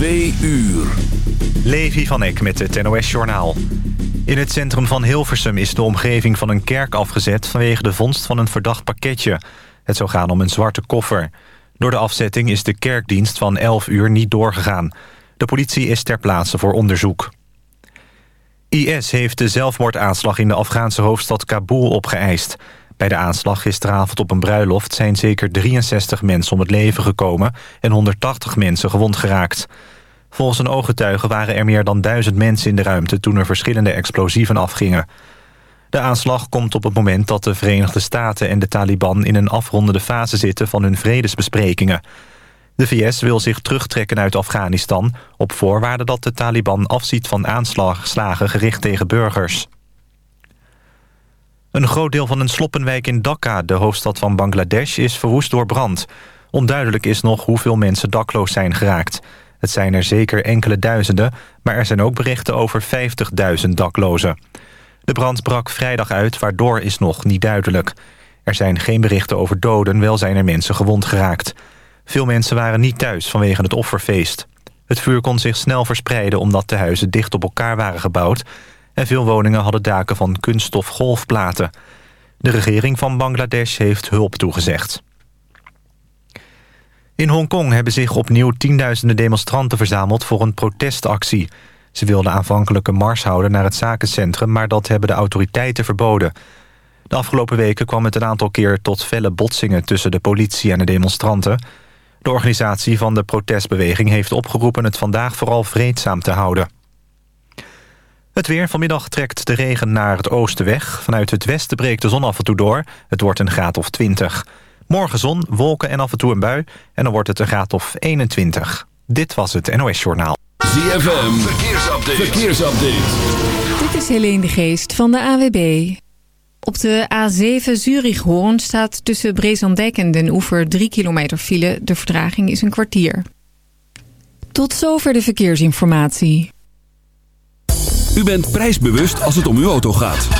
Twee uur. Levi van Eck met het NOS-journaal. In het centrum van Hilversum is de omgeving van een kerk afgezet... vanwege de vondst van een verdacht pakketje. Het zou gaan om een zwarte koffer. Door de afzetting is de kerkdienst van 11 uur niet doorgegaan. De politie is ter plaatse voor onderzoek. IS heeft de zelfmoordaanslag in de Afghaanse hoofdstad Kabul opgeëist. Bij de aanslag gisteravond op een bruiloft zijn zeker 63 mensen om het leven gekomen... en 180 mensen gewond geraakt. Volgens een ooggetuige waren er meer dan duizend mensen in de ruimte... toen er verschillende explosieven afgingen. De aanslag komt op het moment dat de Verenigde Staten en de Taliban... in een afrondende fase zitten van hun vredesbesprekingen. De VS wil zich terugtrekken uit Afghanistan... op voorwaarde dat de Taliban afziet van aanslagen gericht tegen burgers. Een groot deel van een sloppenwijk in Dhaka, de hoofdstad van Bangladesh... is verwoest door brand. Onduidelijk is nog hoeveel mensen dakloos zijn geraakt... Het zijn er zeker enkele duizenden, maar er zijn ook berichten over 50.000 daklozen. De brand brak vrijdag uit, waardoor is nog niet duidelijk. Er zijn geen berichten over doden, wel zijn er mensen gewond geraakt. Veel mensen waren niet thuis vanwege het offerfeest. Het vuur kon zich snel verspreiden omdat de huizen dicht op elkaar waren gebouwd... en veel woningen hadden daken van kunststof golfplaten. De regering van Bangladesh heeft hulp toegezegd. In Hongkong hebben zich opnieuw tienduizenden demonstranten verzameld voor een protestactie. Ze wilden aanvankelijk een mars houden naar het zakencentrum... maar dat hebben de autoriteiten verboden. De afgelopen weken kwam het een aantal keer tot felle botsingen... tussen de politie en de demonstranten. De organisatie van de protestbeweging heeft opgeroepen... het vandaag vooral vreedzaam te houden. Het weer. Vanmiddag trekt de regen naar het oosten weg. Vanuit het westen breekt de zon af en toe door. Het wordt een graad of 20. Morgen zon, wolken en af en toe een bui. En dan wordt het een graad of 21. Dit was het NOS Journaal. ZFM, verkeersupdate. verkeersupdate. Dit is Helene de Geest van de AWB. Op de A7 Zurich-Hoorn staat tussen Brezandijk en Den Oever 3 kilometer file. De vertraging is een kwartier. Tot zover de verkeersinformatie. U bent prijsbewust als het om uw auto gaat.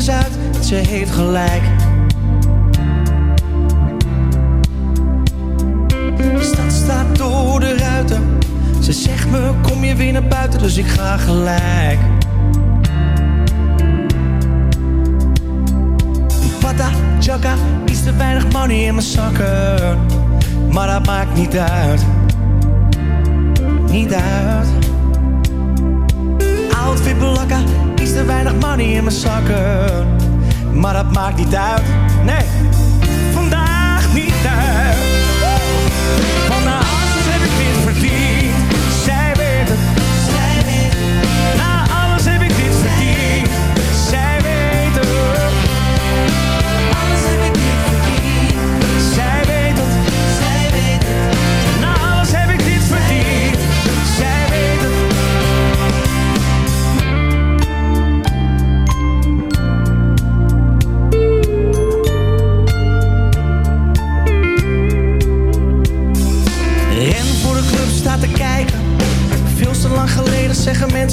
Eens uit. Ze heeft gelijk. De stad staat door de ruiten. Ze zegt me, kom je weer naar buiten, dus ik ga gelijk. Pata, chaka, iets te weinig money in mijn zakken. Maar dat maakt niet uit. Niet uit. Outfit belakka, iets te weinig money in mijn zakken. Maar dat maakt niet uit. Nee, vandaag niet uit.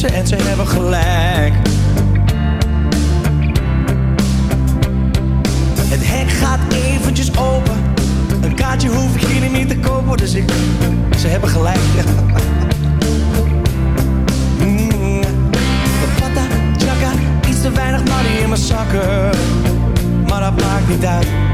en ze hebben gelijk. Het hek gaat eventjes open. Een kaartje hoef ik hier niet te kopen, dus ik... Ze hebben gelijk. mm. Chaka, iets te weinig money in mijn zakken. Maar dat maakt niet uit.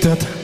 That.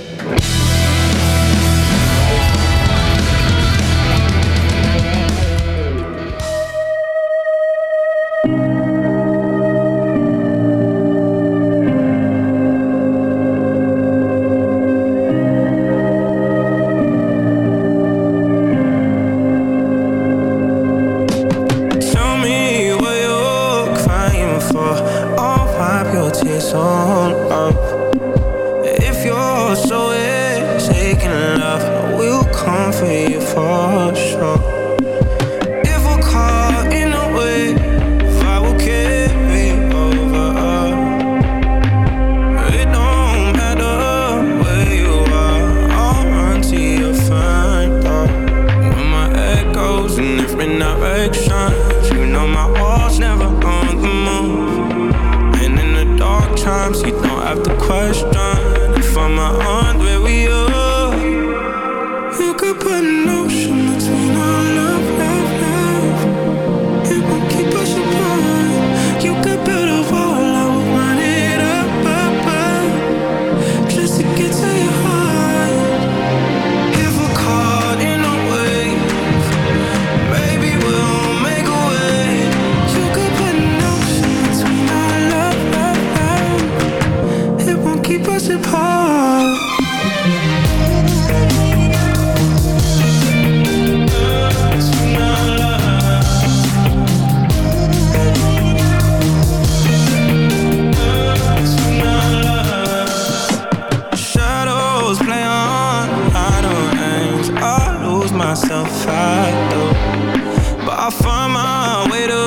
myself I do But I find my way to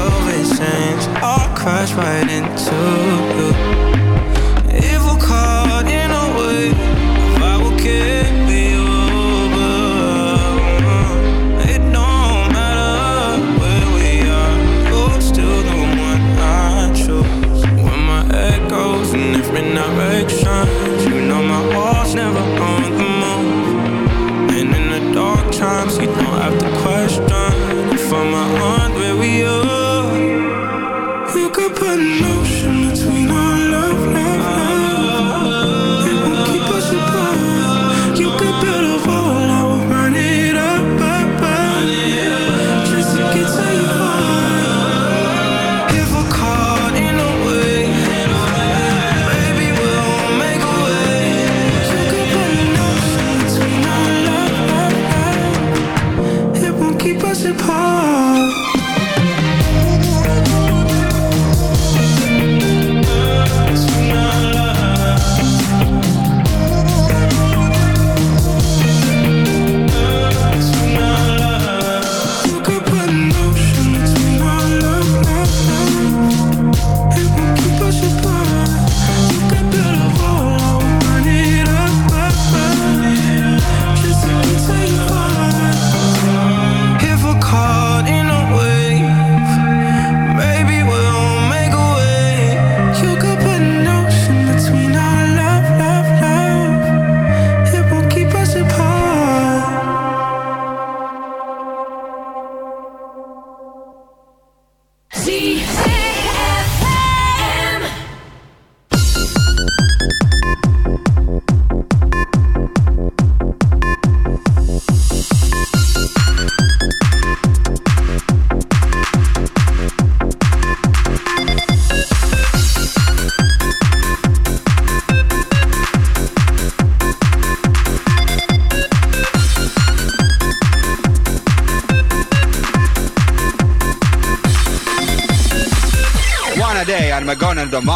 Elvis chains I'll crash right into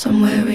somewhere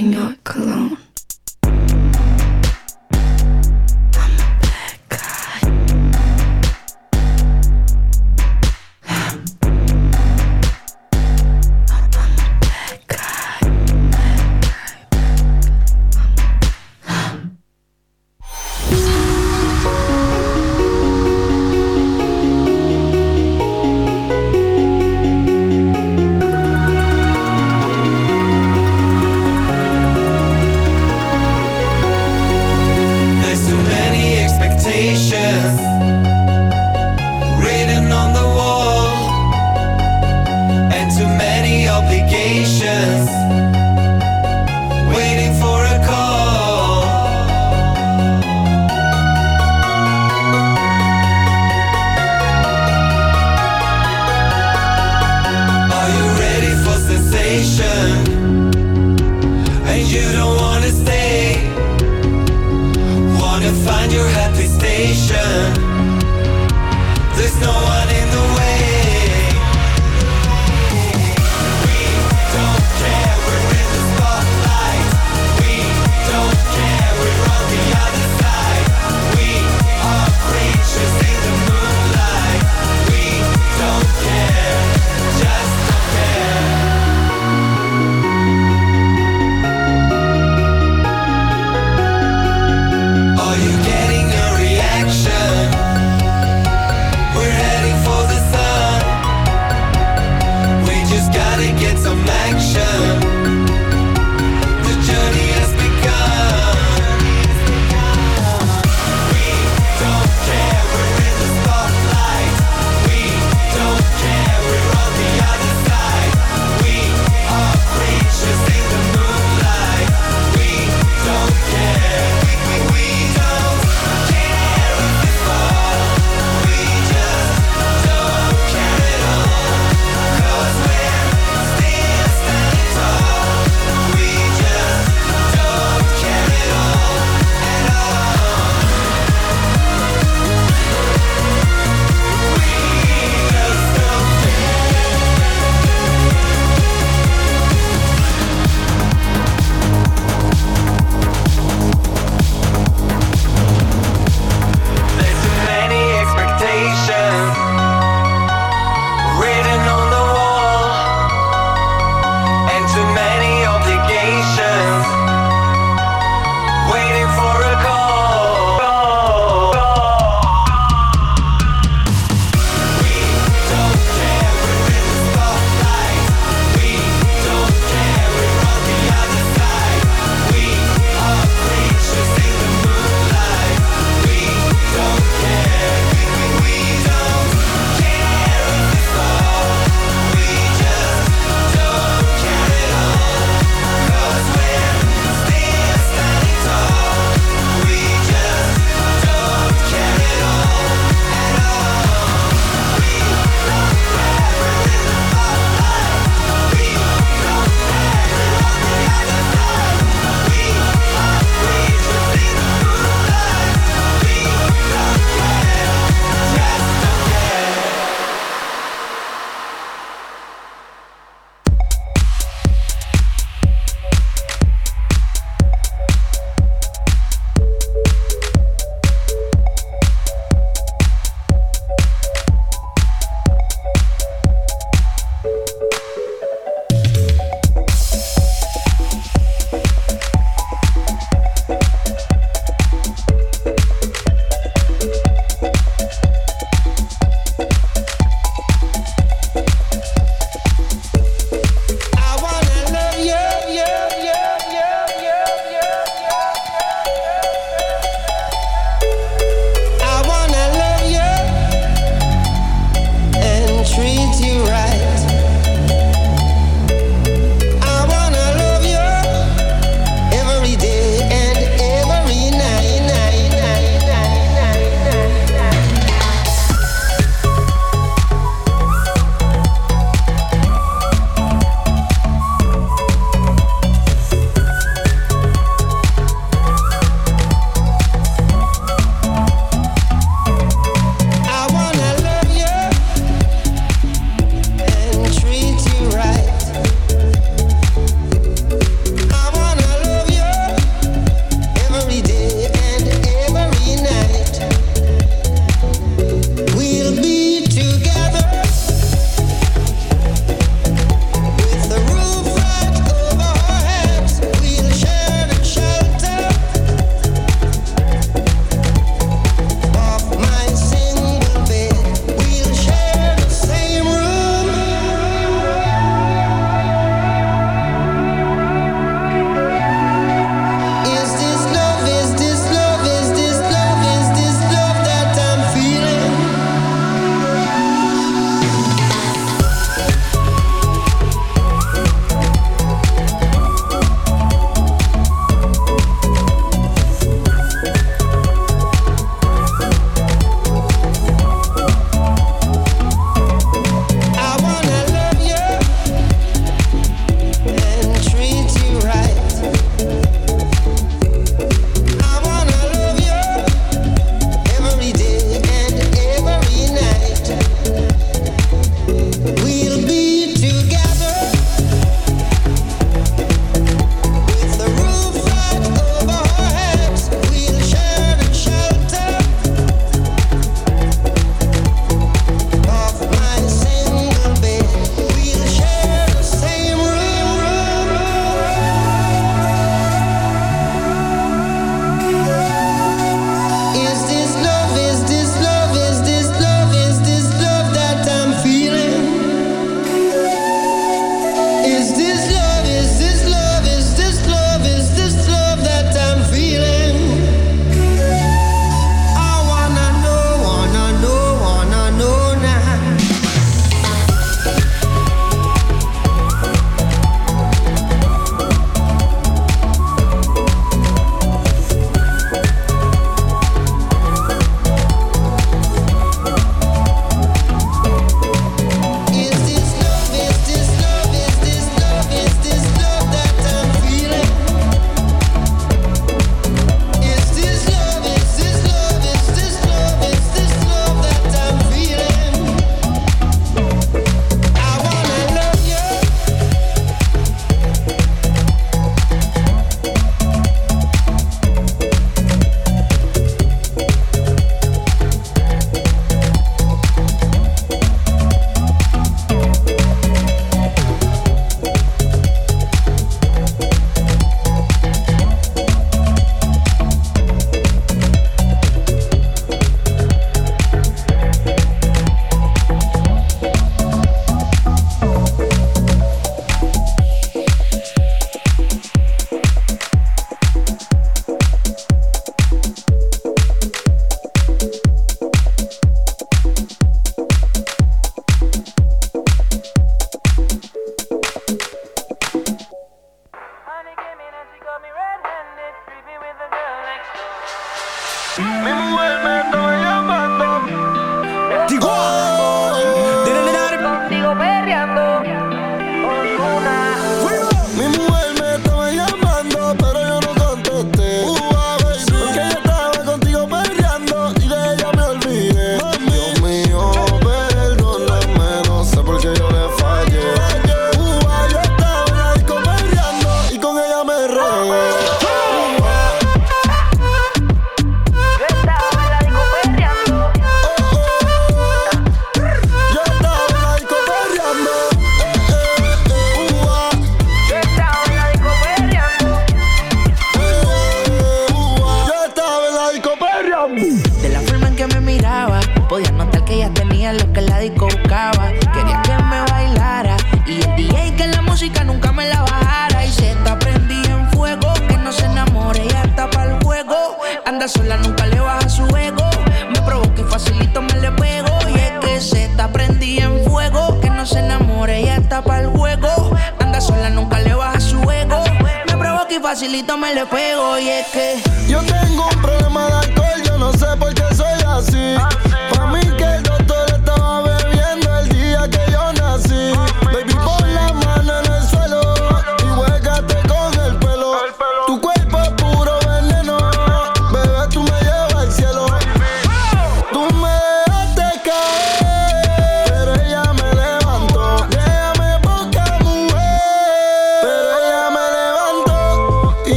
me le pego. Y es que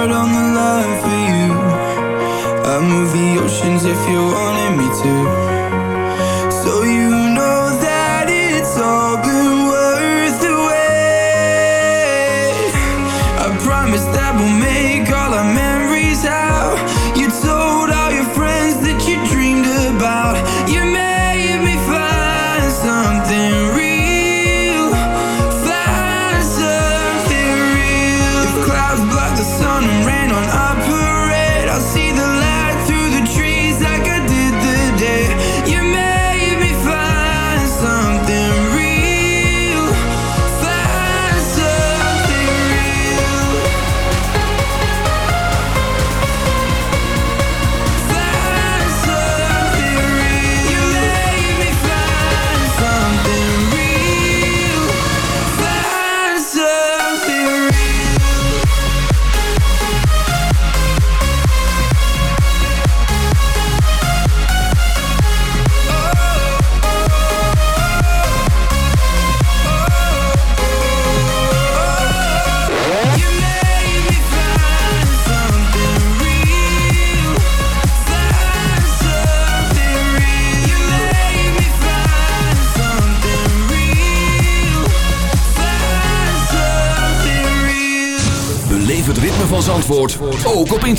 out on the line for you. I'd move the oceans if you wanted me to.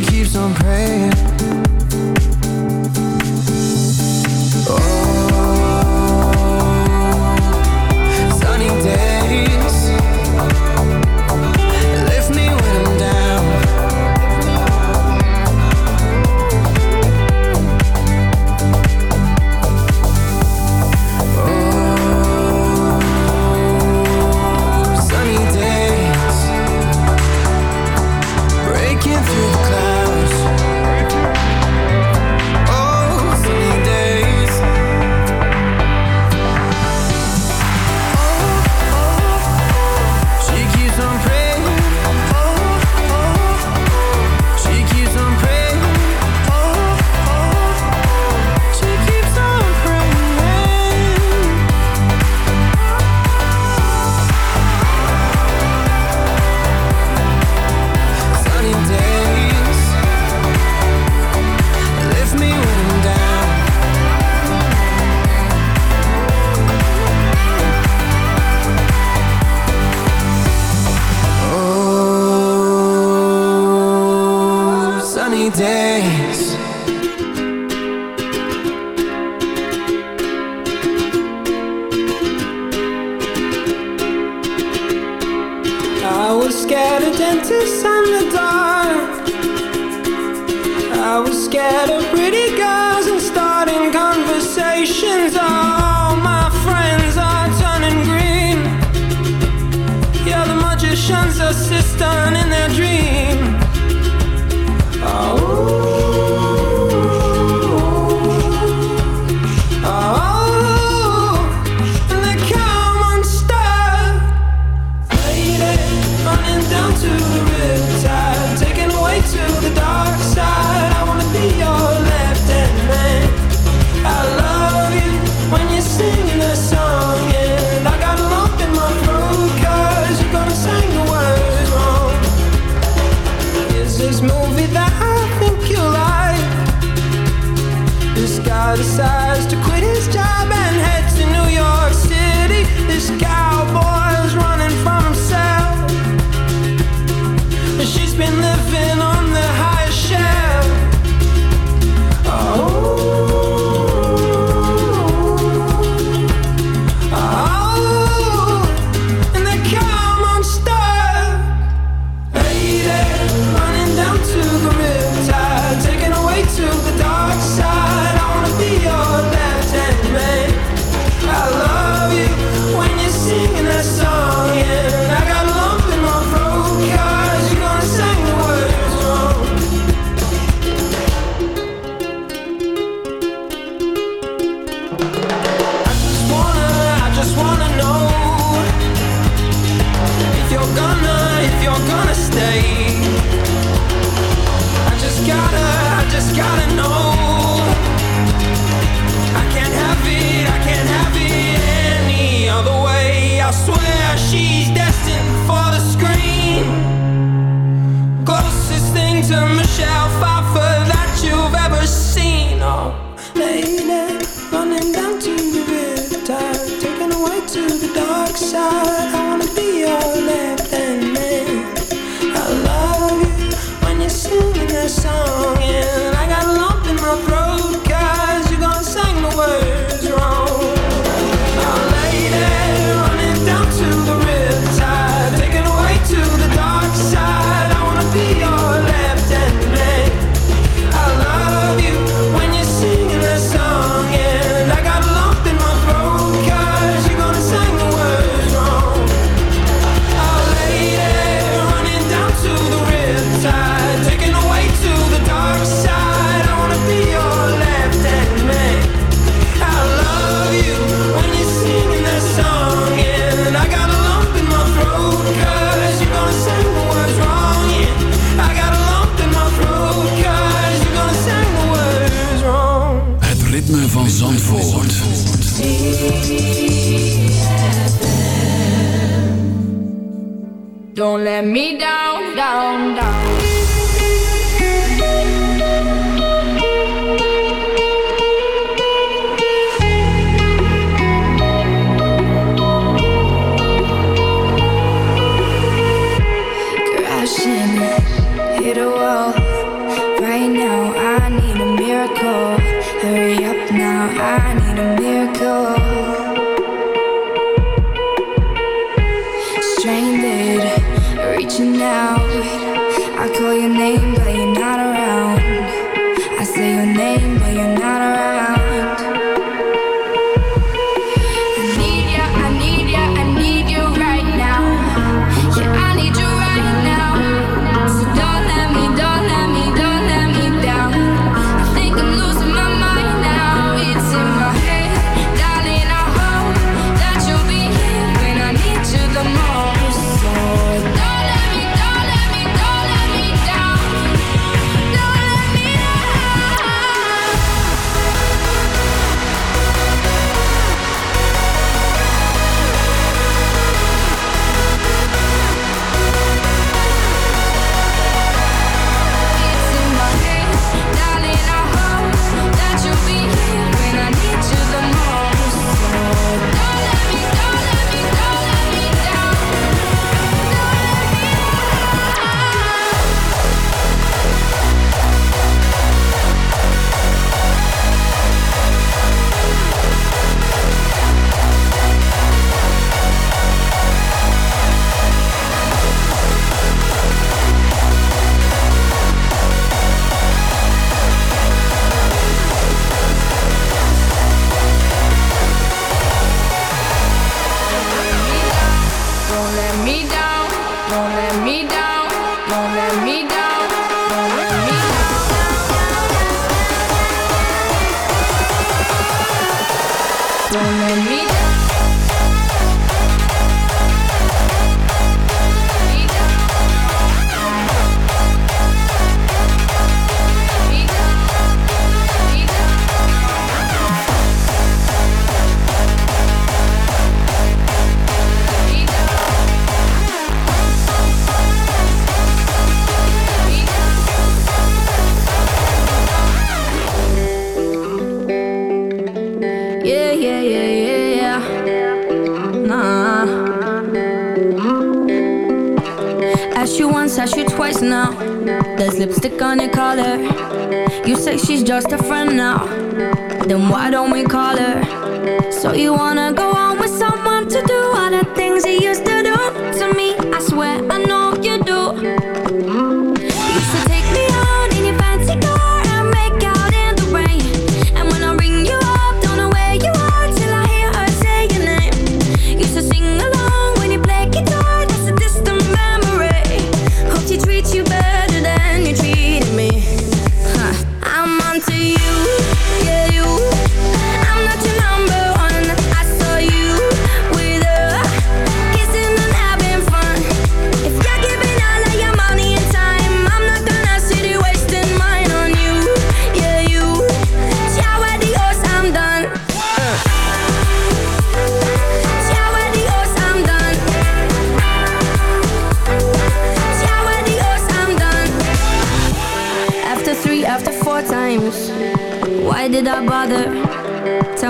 keeps on praying.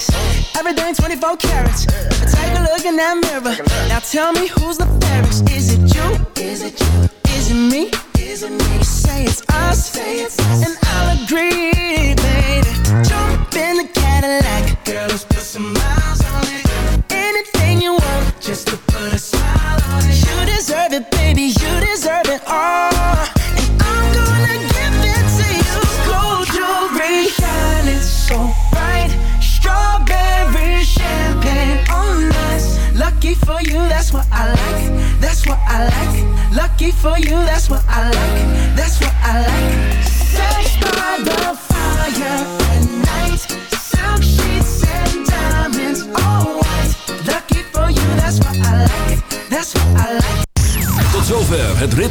carrots. Everything 24 carats. Take a look in that mirror. Now tell me who's the